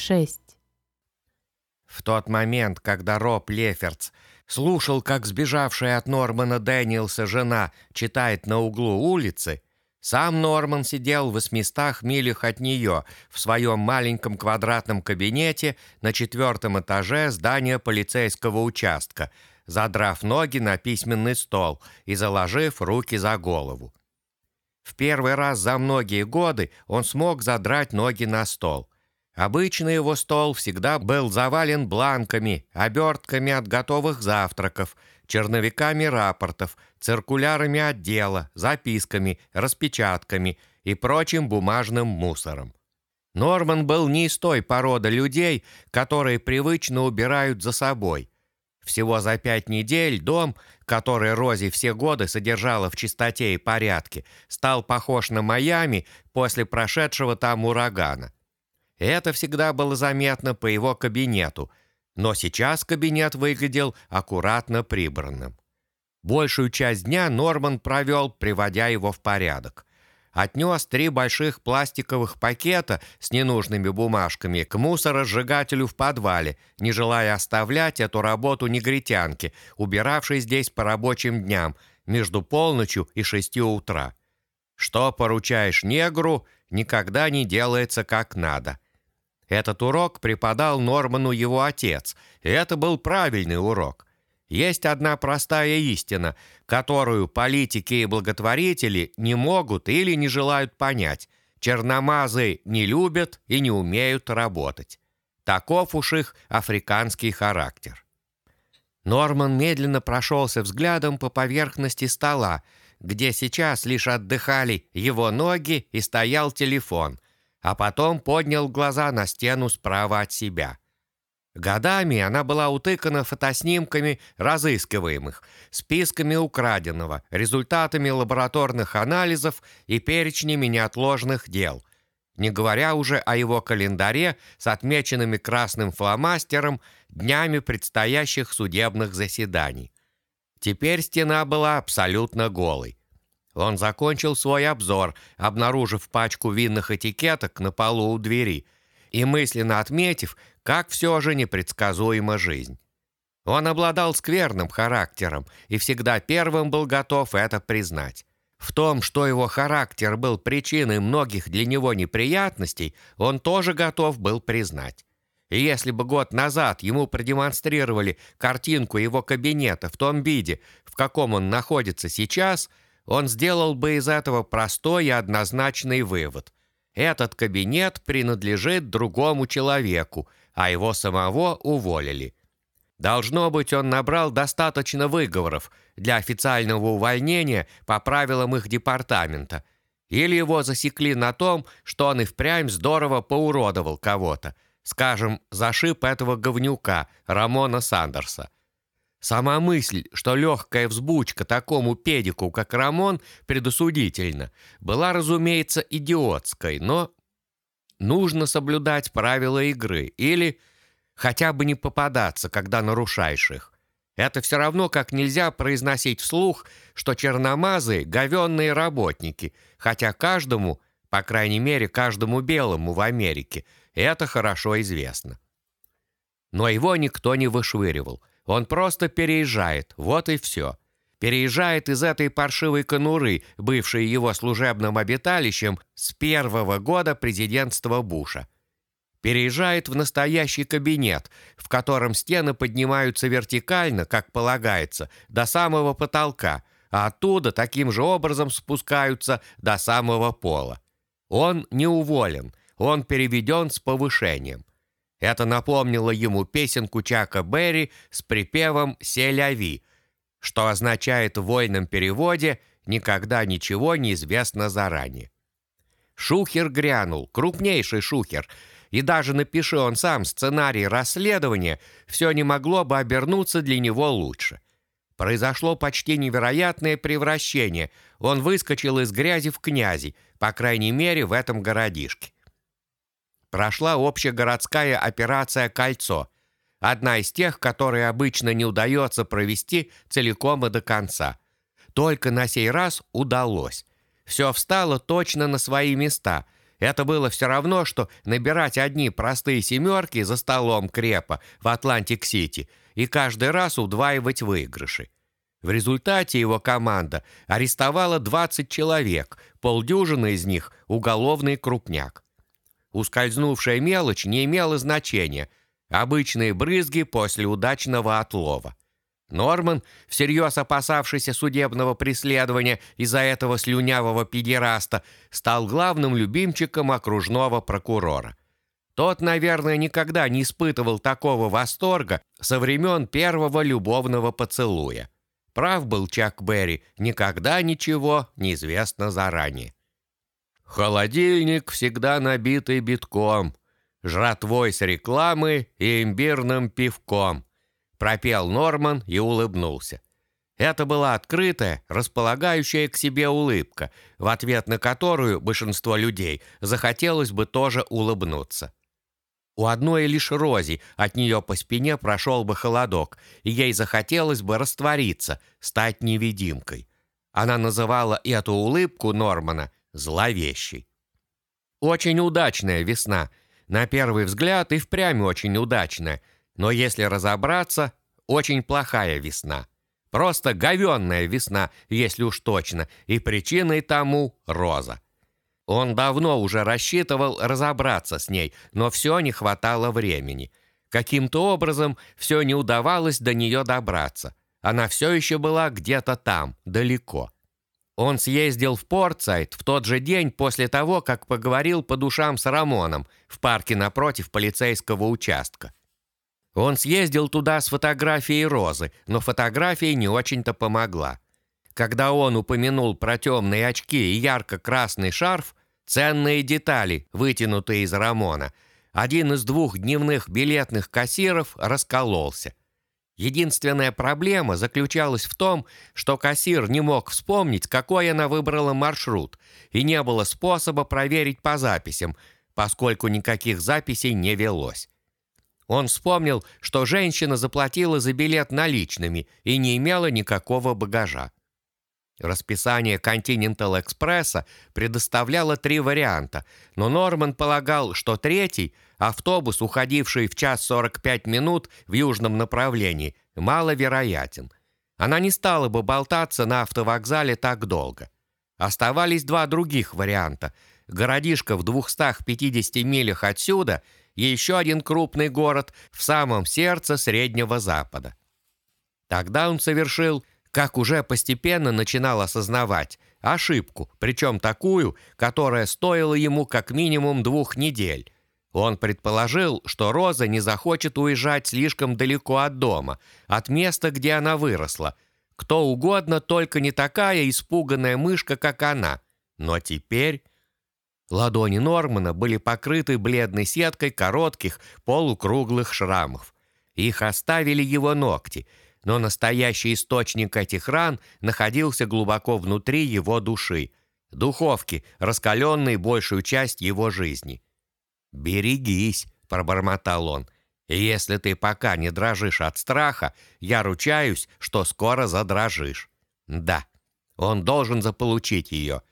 6. В тот момент, когда Роб Леферц слушал, как сбежавшая от Нормана Дэниелса жена читает на углу улицы, сам Норман сидел в восьмистах милях от нее в своем маленьком квадратном кабинете на четвертом этаже здания полицейского участка, задрав ноги на письменный стол и заложив руки за голову. В первый раз за многие годы он смог задрать ноги на стол. Обычно его стол всегда был завален бланками, обертками от готовых завтраков, черновиками рапортов, циркулярами отдела, записками, распечатками и прочим бумажным мусором. Норман был не из той породы людей, которые привычно убирают за собой. Всего за пять недель дом, который Рози все годы содержала в чистоте и порядке, стал похож на Майами после прошедшего там урагана. Это всегда было заметно по его кабинету, но сейчас кабинет выглядел аккуратно прибранным. Большую часть дня Норман провел, приводя его в порядок. Отнес три больших пластиковых пакета с ненужными бумажками к мусоросжигателю в подвале, не желая оставлять эту работу негритянке, убиравшей здесь по рабочим дням, между полночью и шестью утра. Что поручаешь негру, никогда не делается как надо – этот урок преподал Норману его отец, и это был правильный урок. Есть одна простая истина, которую политики и благотворители не могут или не желают понять. Черномазы не любят и не умеют работать. Таков уж их африканский характер. Норман медленно прошелся взглядом по поверхности стола, где сейчас лишь отдыхали его ноги и стоял телефон – а потом поднял глаза на стену справа от себя. Годами она была утыкана фотоснимками разыскиваемых, списками украденного, результатами лабораторных анализов и перечнями неотложных дел, не говоря уже о его календаре с отмеченными красным фломастером днями предстоящих судебных заседаний. Теперь стена была абсолютно голой. Он закончил свой обзор, обнаружив пачку винных этикеток на полу у двери и мысленно отметив, как все же непредсказуема жизнь. Он обладал скверным характером и всегда первым был готов это признать. В том, что его характер был причиной многих для него неприятностей, он тоже готов был признать. И если бы год назад ему продемонстрировали картинку его кабинета в том виде, в каком он находится сейчас – он сделал бы из этого простой и однозначный вывод. Этот кабинет принадлежит другому человеку, а его самого уволили. Должно быть, он набрал достаточно выговоров для официального увольнения по правилам их департамента. Или его засекли на том, что он и впрямь здорово поуродовал кого-то. Скажем, зашиб этого говнюка, Рамона Сандерса. Сама мысль, что легкая взбучка такому педику, как Рамон, предосудительна, была, разумеется, идиотской, но нужно соблюдать правила игры или хотя бы не попадаться, когда нарушаешь их. Это все равно, как нельзя произносить вслух, что черномазы — говенные работники, хотя каждому, по крайней мере, каждому белому в Америке, это хорошо известно. Но его никто не вышвыривал — он просто переезжает, вот и все. Переезжает из этой паршивой конуры, бывшей его служебным обиталищем, с первого года президентства Буша. Переезжает в настоящий кабинет, в котором стены поднимаются вертикально, как полагается, до самого потолка, а оттуда таким же образом спускаются до самого пола. Он не уволен, он переведен с повышением. Это напомнило ему песенку Чака Берри с припевом «Селяви», что означает в вольном переводе «никогда ничего не известно заранее». Шухер грянул, крупнейший шухер, и даже напиши он сам сценарий расследования, все не могло бы обернуться для него лучше. Произошло почти невероятное превращение. Он выскочил из грязи в князи, по крайней мере, в этом городишке прошла общегородская операция «Кольцо», одна из тех, которые обычно не удается провести целиком и до конца. Только на сей раз удалось. Все встало точно на свои места, Это было все равно, что набирать одни простые семерки за столом крепа в Атлантик-Сити и каждый раз удваивать выигрыши. В результате его команда арестовала 20 человек, полдюжины из них – уголовный крупняк. Ускользнувшая мелочь не имела значения. Обычные брызги после удачного отлова. Норман, всерьез опасавшийся судебного преследования из-за этого слюнявого педераста, стал главным любимчиком окружного прокурора. Тот, наверное, никогда не испытывал такого восторга со времен первого любовного поцелуя. Прав был Чак Берри, никогда ничего не известно заранее. Холодильник всегда набитый битком, жратвой с рекламы и имбирным пивком – пропел Норман и улыбнулся. Это была открытая, располагающая к себе улыбка, в ответ на которую большинство людей захотелось бы тоже улыбнуться. У одной лишь Рози от нее по спине прошел бы холодок, и ей захотелось бы раствориться, стать невидимкой. Она называла эту улыбку Нормана зловещей. Очень удачная весна. На первый взгляд и впрямь очень удачная – но если разобраться, очень плохая весна. Просто говенная весна, если уж точно, и причиной тому роза. Он давно уже рассчитывал разобраться с ней, но все не хватало времени. Каким-то образом все не удавалось до нее добраться. Она все еще была где-то там, далеко. Он съездил в Портсайд в тот же день после того, как поговорил по душам с Рамоном в парке напротив полицейского участка. Он съездил туда с фотографией Розы, но фотография не очень-то помогла. Когда он упомянул про темные очки и ярко-красный шарф, ценные детали, вытянутые из Рамона, один из двух дневных билетных кассиров раскололся. Единственная проблема заключалась в том, что кассир не мог вспомнить, какой она выбрала маршрут, и не было способа проверить по записям, поскольку никаких записей не велось. Он вспомнил, что женщина заплатила за билет наличными и не имела никакого багажа. Расписание Continental Экспресса предоставляло три варианта, но Норман полагал, что третий, автобус, уходивший в час 45 минут в южном направлении, маловероятен. Она не стала бы болтаться на автовокзале так долго. Оставались два других варианта. Городишко в 250 милях отсюда – еще один крупный город в самом сердце Среднего Запада. Тогда он совершил, как уже постепенно начинал осознавать, ошибку, причем такую, которая стоила ему как минимум двух недель. Он предположил, что Роза не захочет уезжать слишком далеко от дома, от места, где она выросла. Кто угодно, только не такая испуганная мышка, как она. Но теперь Ладони Нормана были покрыты бледной сеткой коротких полукруглых шрамов. Их оставили его ногти, но настоящий источник этих ран находился глубоко внутри его души, духовки, раскаленной большую часть его жизни. «Берегись», — пробормотал он, — «если ты пока не дрожишь от страха, я ручаюсь, что скоро задрожишь». «Да, он должен заполучить ее»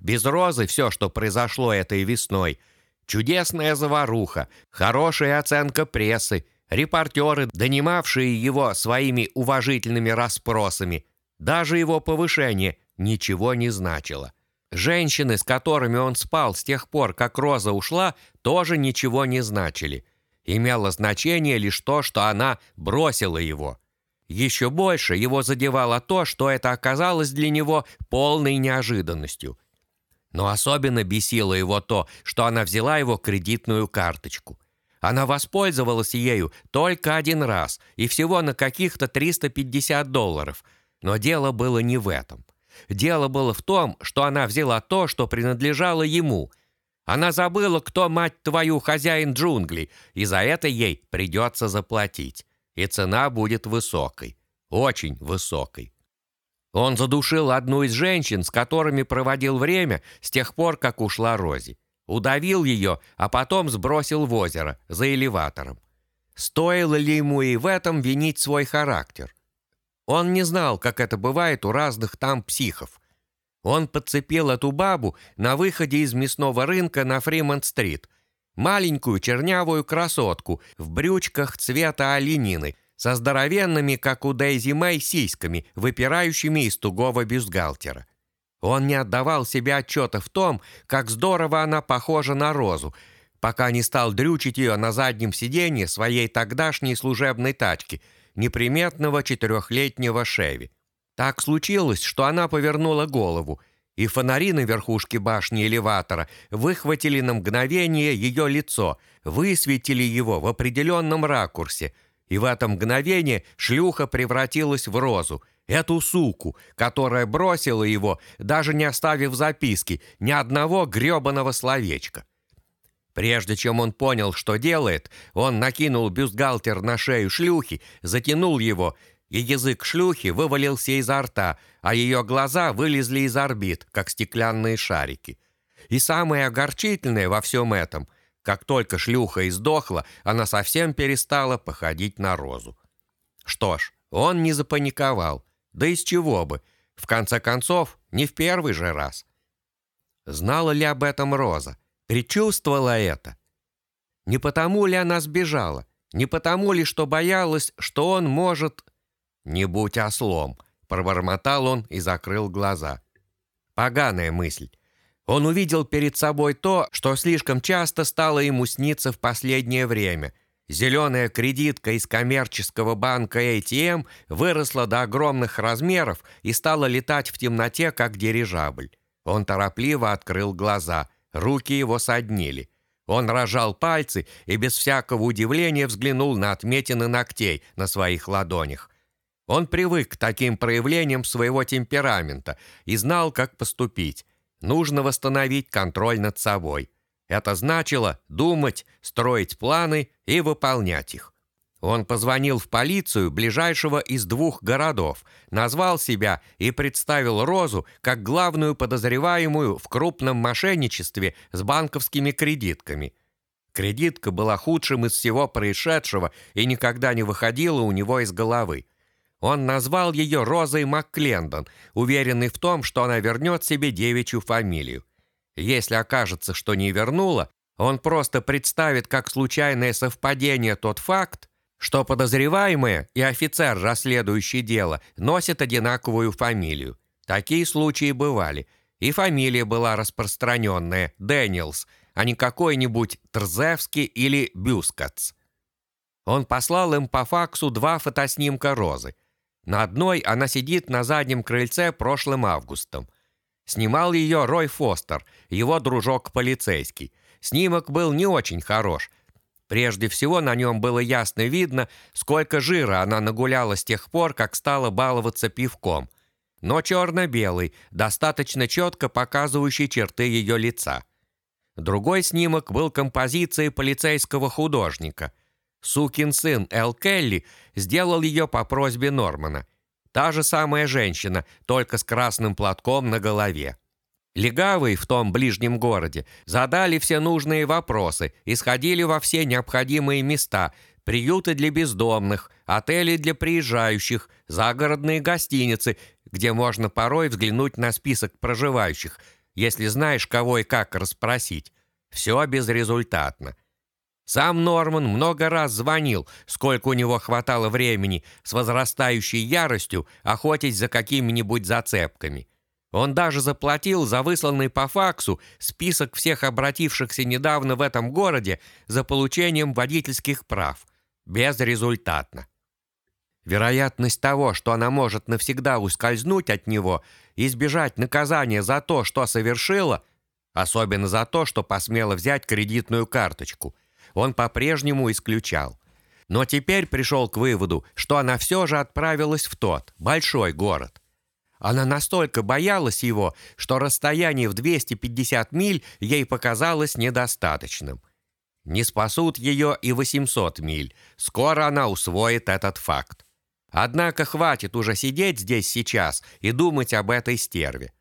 Без Розы все, что произошло этой весной. Чудесная заваруха, хорошая оценка прессы, репортеры, донимавшие его своими уважительными расспросами. Даже его повышение ничего не значило. Женщины, с которыми он спал с тех пор, как Роза ушла, тоже ничего не значили. Имело значение лишь то, что она бросила его. Еще больше его задевало то, что это оказалось для него полной неожиданностью – но особенно бесило его то, что она взяла его кредитную карточку. Она воспользовалась ею только один раз и всего на каких-то 350 долларов. Но дело было не в этом. Дело было в том, что она взяла то, что принадлежало ему. Она забыла, кто, мать твою, хозяин джунглей, и за это ей придется заплатить. И цена будет высокой. Очень высокой. Он задушил одну из женщин, с которыми проводил время с тех пор, как ушла Рози. Удавил ее, а потом сбросил в озеро за элеватором. Стоило ли ему и в этом винить свой характер? Он не знал, как это бывает у разных там психов. Он подцепил эту бабу на выходе из мясного рынка на Фримонт-стрит. Маленькую чернявую красотку в брючках цвета оленины, со здоровенными, как у Дейзи Мэй, сиськами, выпирающими из тугого бюстгальтера. Он не отдавал себе отчета в том, как здорово она похожа на розу, пока не стал дрючить ее на заднем сиденье своей тогдашней служебной тачки, неприметного четырехлетнего Шеви. Так случилось, что она повернула голову, и фонари на верхушке башни элеватора выхватили на мгновение ее лицо, высветили его в определенном ракурсе, и в это мгновение шлюха превратилась в розу, эту суку, которая бросила его, даже не оставив записки, ни одного гребаного словечка. Прежде чем он понял, что делает, он накинул бюстгальтер на шею шлюхи, затянул его и язык шлюхи вывалился изо рта, а ее глаза вылезли из орбит, как стеклянные шарики. И самое огорчительное во всем этом, как только шлюха издохла, она совсем перестала походить на розу. Что ж, он не запаниковал. Да из чего бы? В конце концов, не в первый же раз. Знала ли об этом Роза? Причувствовала это? Не потому ли она сбежала? Не потому ли, что боялась, что он может «Не будь ослом», — пробормотал он и закрыл глаза. Поганая мысль. Он увидел перед собой то, что слишком часто стало ему сниться в последнее время. Зеленая кредитка из коммерческого банка ATM выросла до огромных размеров и стала летать в темноте, как дирижабль. Он торопливо открыл глаза, руки его соднили. Он рожал пальцы и без всякого удивления взглянул на отметины ногтей на своих ладонях. Он привык к таким проявлениям своего темперамента и знал, как поступить. Нужно восстановить контроль над собой. Это значило думать, строить планы и выполнять их. Он позвонил в полицию ближайшего из двух городов, назвал себя и представил Розу как главную подозреваемую в крупном мошенничестве с банковскими кредитками. Кредитка была худшим из всего происшедшего и никогда не выходила у него из головы. Он назвал ее Розой МакКлендон, уверенный в том, что она вернет себе девичью фамилию. Если окажется, что не вернула, он просто представит как случайное совпадение тот факт, что подозреваемая и офицер, расследующий дело, носят одинаковую фамилию. Такие случаи бывали. И фамилия была распространенная – Дэниелс, а не какой-нибудь Трзевский или Бюскац. Он послал им по факсу два фотоснимка Розы – на одной она сидит на заднем крыльце прошлым августом. Снимал ее Рой Фостер, его дружок-полицейский. Снимок был не очень хорош. Прежде всего на нем было ясно видно, сколько жира она нагуляла с тех пор, как стала баловаться пивком. Но черно-белый, достаточно четко показывающий черты ее лица. Другой снимок был композицией полицейского художника – Сукин сын Эл Келли сделал ее по просьбе Нормана. Та же самая женщина, только с красным платком на голове. Легавые в том ближнем городе задали все нужные вопросы и сходили во все необходимые места, приюты для бездомных, отели для приезжающих, загородные гостиницы, где можно порой взглянуть на список проживающих, если знаешь, кого и как расспросить. Все безрезультатно. Сам Норман много раз звонил, сколько у него хватало времени, с возрастающей яростью охотить за какими-нибудь зацепками. Он даже заплатил за высланный по факсу список всех обратившихся недавно в этом городе за получением водительских прав. Безрезультатно. Вероятность того, что она может навсегда ускользнуть от него и избежать наказания за то, что совершила, особенно за то, что посмела взять кредитную карточку – он по-прежнему исключал. Но теперь пришел к выводу, что она все же отправилась в тот, большой город. Она настолько боялась его, что расстояние в 250 миль ей показалось недостаточным. Не спасут ее и 800 миль. Скоро она усвоит этот факт. Однако хватит уже сидеть здесь сейчас и думать об этой стерве.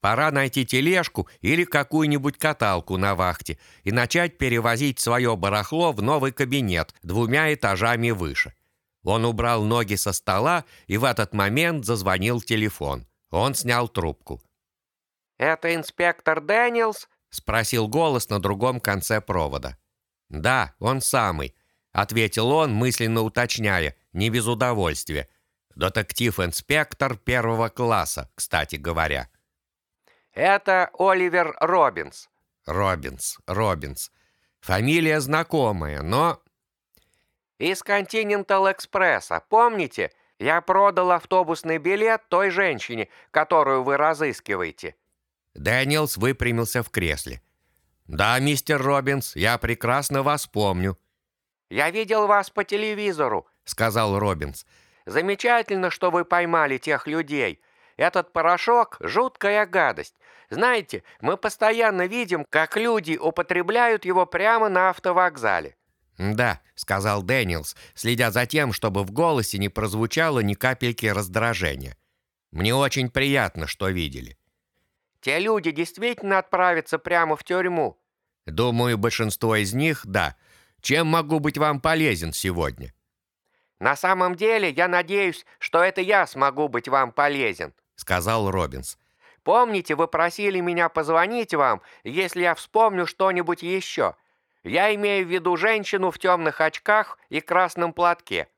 Пора найти тележку или какую-нибудь каталку на вахте и начать перевозить свое барахло в новый кабинет двумя этажами выше. Он убрал ноги со стола, и в этот момент зазвонил телефон. Он снял трубку. «Это инспектор Дэниелс?» — спросил голос на другом конце провода. «Да, он самый», — ответил он, мысленно уточняя, не без удовольствия. «Детектив-инспектор первого класса, кстати говоря». «Это Оливер Робинс». «Робинс, Робинс. Фамилия знакомая, но...» «Из Континентал Экспресса, помните? Я продал автобусный билет той женщине, которую вы разыскиваете». Дэниелс выпрямился в кресле. «Да, мистер Робинс, я прекрасно вас помню». «Я видел вас по телевизору», — сказал Робинс. «Замечательно, что вы поймали тех людей. Этот порошок — жуткая гадость. Знаете, мы постоянно видим, как люди употребляют его прямо на автовокзале». «Да», — сказал Дэниелс, следя за тем, чтобы в голосе не прозвучало ни капельки раздражения. «Мне очень приятно, что видели». Те люди действительно отправятся прямо в тюрьму? Думаю, большинство из них – да. Чем могу быть вам полезен сегодня? На самом деле, я надеюсь, что это я смогу быть вам полезен, сказал Робинс. Помните, вы просили меня позвонить вам, если я вспомню что-нибудь еще? Я имею в виду женщину в темных очках и красном платке.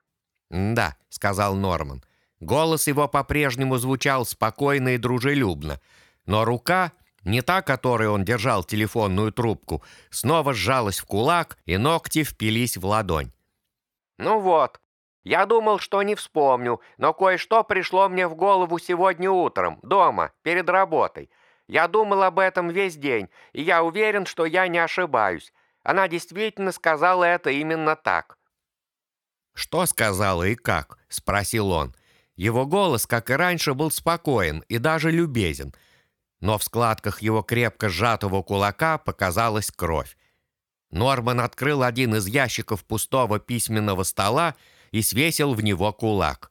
«Да», — сказал Норман. Голос его по-прежнему звучал спокойно и дружелюбно, но рука, не та, которой он держал телефонную трубку, снова сжалась в кулак, и ногти впились в ладонь. «Ну вот, я думал, что не вспомню, но кое-что пришло мне в голову сегодня утром, дома, перед работой. Я думал об этом весь день, и я уверен, что я не ошибаюсь. Она действительно сказала это именно так». «Что сказала и как?» — спросил он. Его голос, как и раньше, был спокоен и даже любезен — но в складках его крепко сжатого кулака показалась кровь. Норман открыл один из ящиков пустого письменного стола и свесил в него кулак.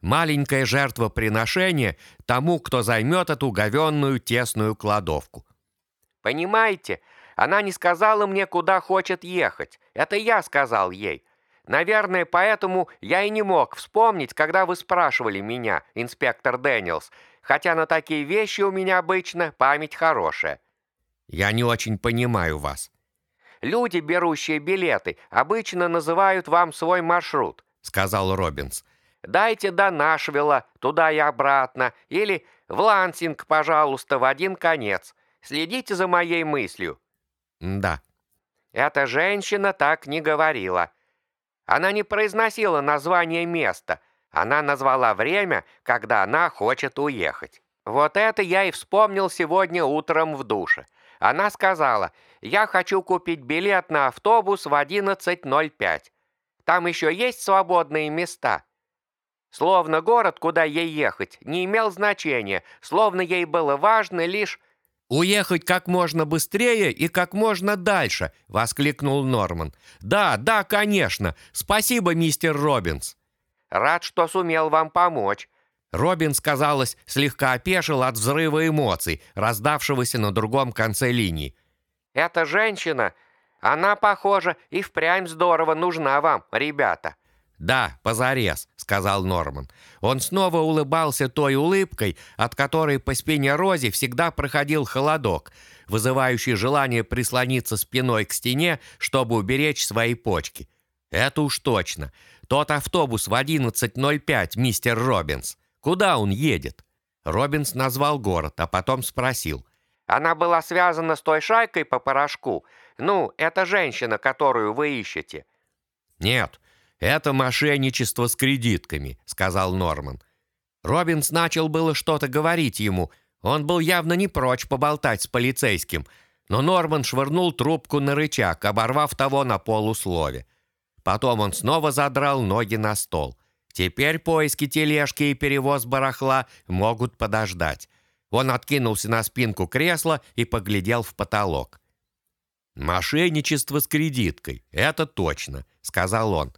Маленькое жертвоприношение тому, кто займет эту говенную тесную кладовку. «Понимаете, она не сказала мне, куда хочет ехать. Это я сказал ей. Наверное, поэтому я и не мог вспомнить, когда вы спрашивали меня, инспектор Дэниелс, хотя на такие вещи у меня обычно память хорошая». «Я не очень понимаю вас». «Люди, берущие билеты, обычно называют вам свой маршрут», — сказал Робинс. «Дайте до Нашвилла, туда и обратно, или в Лансинг, пожалуйста, в один конец. Следите за моей мыслью». «Да». Эта женщина так не говорила. Она не произносила название места, она назвала время, когда она хочет уехать. Вот это я и вспомнил сегодня утром в душе. Она сказала, я хочу купить билет на автобус в 11.05. Там еще есть свободные места. Словно город, куда ей ехать, не имел значения, словно ей было важно лишь... «Уехать как можно быстрее и как можно дальше!» — воскликнул Норман. «Да, да, конечно! Спасибо, мистер Робинс!» Рад, что сумел вам помочь». Робин, казалось, слегка опешил от взрыва эмоций, раздавшегося на другом конце линии. «Эта женщина, она, похоже, и впрямь здорово нужна вам, ребята». «Да, позарез», — сказал Норман. Он снова улыбался той улыбкой, от которой по спине Рози всегда проходил холодок, вызывающий желание прислониться спиной к стене, чтобы уберечь свои почки. «Это уж точно. Тот автобус в 11.05, мистер Робинс. Куда он едет?» Робинс назвал город, а потом спросил. «Она была связана с той шайкой по порошку? Ну, это женщина, которую вы ищете?» «Нет, это мошенничество с кредитками», — сказал Норман. Робинс начал было что-то говорить ему. Он был явно не прочь поболтать с полицейским, но Норман швырнул трубку на рычаг, оборвав того на полуслове. Потом он снова задрал ноги на стол. Теперь поиски тележки и перевоз барахла могут подождать. Он откинулся на спинку кресла и поглядел в потолок. «Мошенничество с кредиткой, это точно», — сказал он.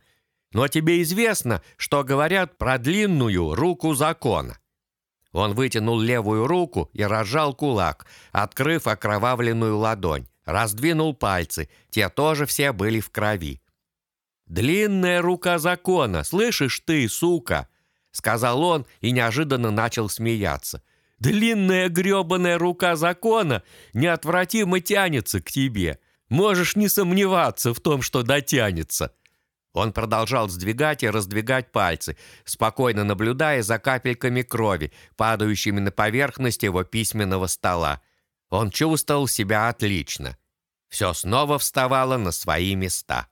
«Но тебе известно, что говорят про длинную руку закона». Он вытянул левую руку и разжал кулак, открыв окровавленную ладонь. Раздвинул пальцы, те тоже все были в крови. «Длинная рука закона, слышишь ты, сука?» Сказал он и неожиданно начал смеяться. Длинная гребаная рука закона неотвратимо тянется к тебе. Можешь не сомневаться в том, что дотянется». Он продолжал сдвигать и раздвигать пальцы, спокойно наблюдая за капельками крови, падающими на поверхность его письменного стола. Он чувствовал себя отлично. Все снова вставало на свои места.